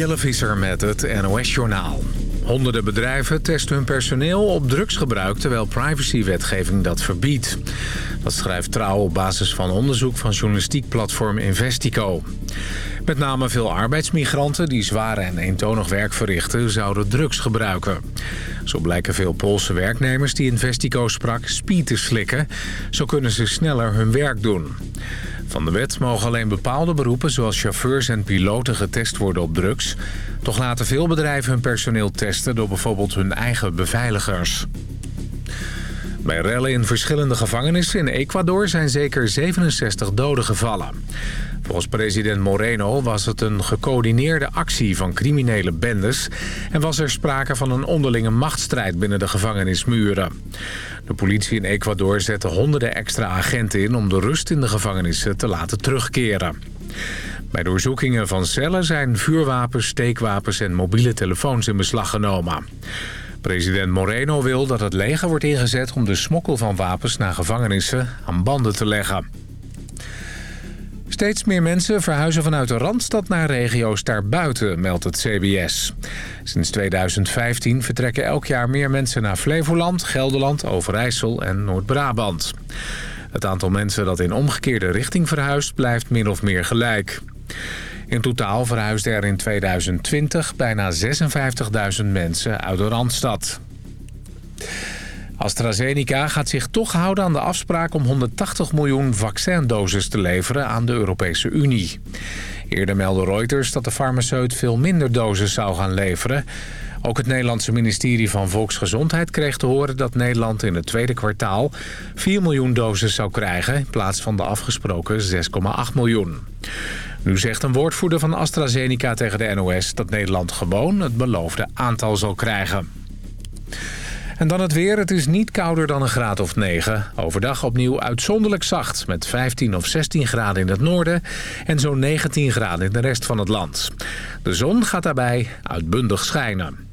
Jelle Visser met het NOS-journaal. Honderden bedrijven testen hun personeel op drugsgebruik... terwijl privacywetgeving dat verbiedt. Dat schrijft Trouw op basis van onderzoek van journalistiek platform Investico. Met name veel arbeidsmigranten die zware en eentonig werk verrichten... zouden drugs gebruiken. Zo blijken veel Poolse werknemers die Investico sprak speed te slikken. Zo kunnen ze sneller hun werk doen. Van de wet mogen alleen bepaalde beroepen zoals chauffeurs en piloten getest worden op drugs. Toch laten veel bedrijven hun personeel testen door bijvoorbeeld hun eigen beveiligers. Bij rellen in verschillende gevangenissen in Ecuador zijn zeker 67 doden gevallen. Volgens president Moreno was het een gecoördineerde actie van criminele bendes... en was er sprake van een onderlinge machtsstrijd binnen de gevangenismuren. De politie in Ecuador zette honderden extra agenten in... om de rust in de gevangenissen te laten terugkeren. Bij doorzoekingen van cellen zijn vuurwapens, steekwapens en mobiele telefoons in beslag genomen. President Moreno wil dat het leger wordt ingezet om de smokkel van wapens naar gevangenissen aan banden te leggen. Steeds meer mensen verhuizen vanuit de Randstad naar regio's daarbuiten, meldt het CBS. Sinds 2015 vertrekken elk jaar meer mensen naar Flevoland, Gelderland, Overijssel en Noord-Brabant. Het aantal mensen dat in omgekeerde richting verhuist blijft min of meer gelijk. In totaal verhuisden er in 2020 bijna 56.000 mensen uit de Randstad. AstraZeneca gaat zich toch houden aan de afspraak om 180 miljoen vaccindoses te leveren aan de Europese Unie. Eerder meldde Reuters dat de farmaceut veel minder doses zou gaan leveren. Ook het Nederlandse ministerie van Volksgezondheid kreeg te horen dat Nederland in het tweede kwartaal 4 miljoen doses zou krijgen in plaats van de afgesproken 6,8 miljoen. Nu zegt een woordvoerder van AstraZeneca tegen de NOS dat Nederland gewoon het beloofde aantal zal krijgen. En dan het weer. Het is niet kouder dan een graad of 9. Overdag opnieuw uitzonderlijk zacht. Met 15 of 16 graden in het noorden. En zo'n 19 graden in de rest van het land. De zon gaat daarbij uitbundig schijnen.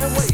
Dancing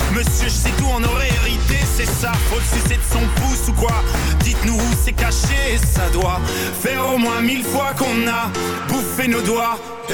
Monsieur, je sais tout, on aurait hérité, c'est ça Faut le sucer de son pouce ou quoi? Dites-nous où c'est caché, ça doit Faire au moins mille fois qu'on a bouffé nos doigts. Eh,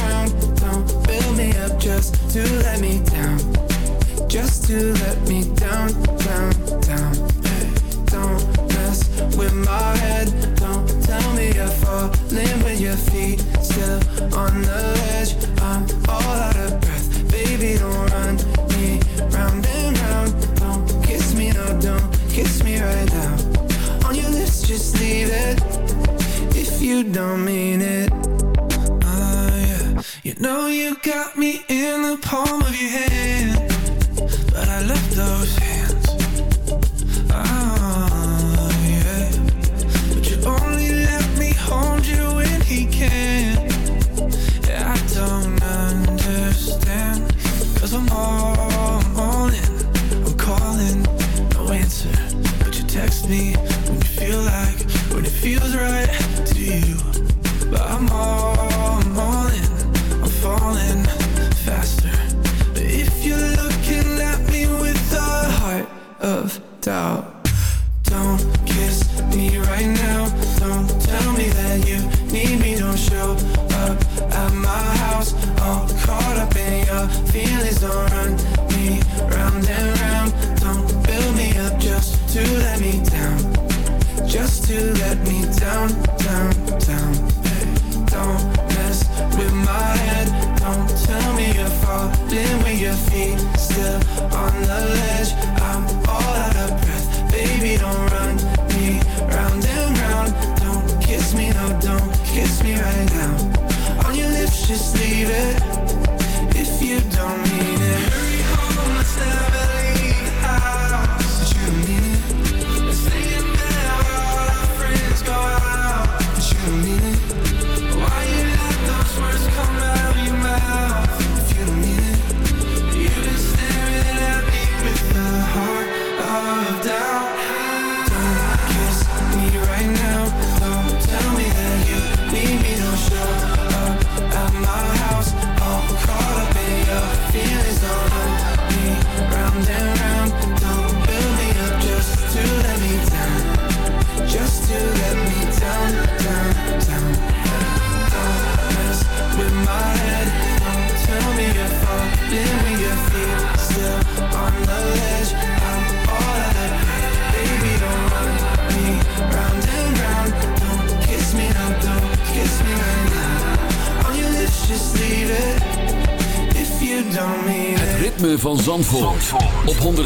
to let me down. Just to let me down, down, down. Don't mess with my head. Don't tell me you're falling with your feet Still on the ledge. I'm all out of breath. Baby, don't run me round and round. Don't kiss me, no, don't kiss me right now. On your lips, just leave it If you don't mean it. Ah, you know you got me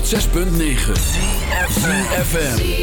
106.9 FM.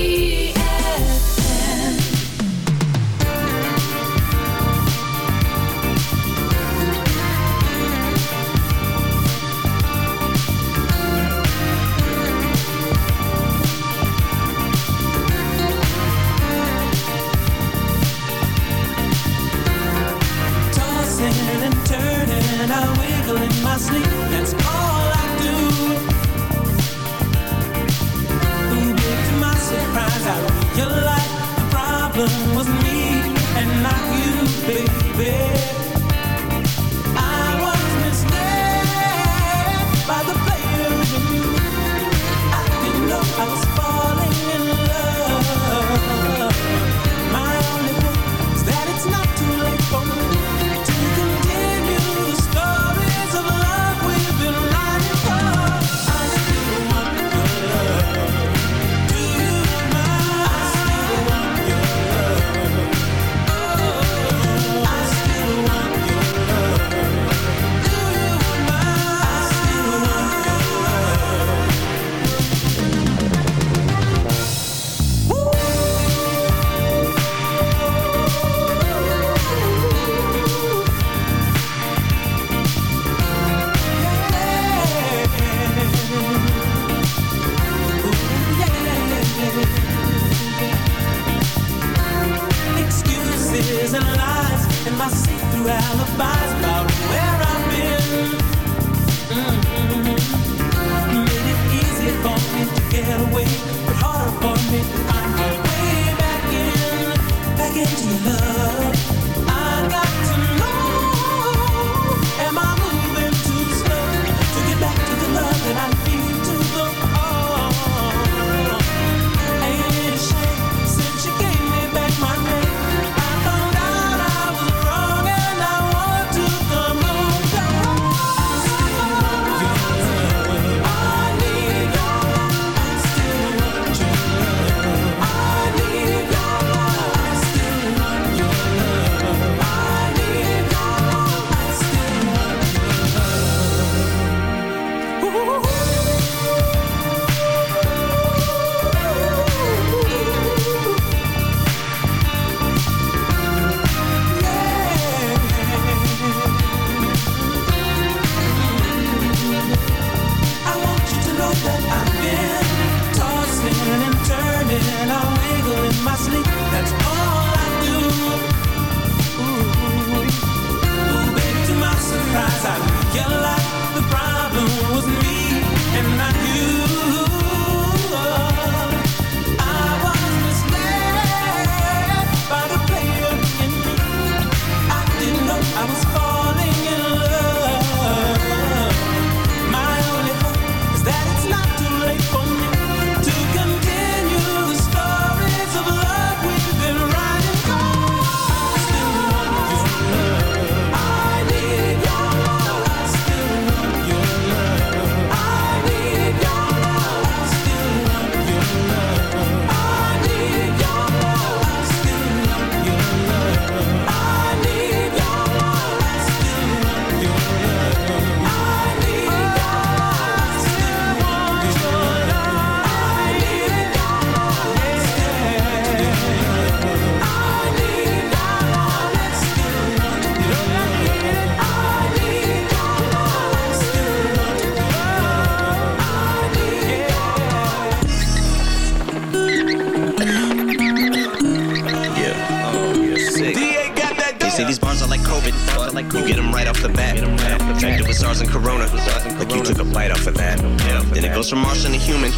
Then it goes from Martian to human.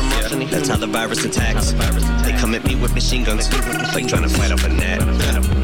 That's how the virus attacks. They come at me with machine guns. Like trying to fight off a net.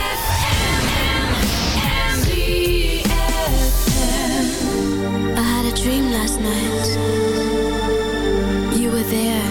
Dream last night. You were there.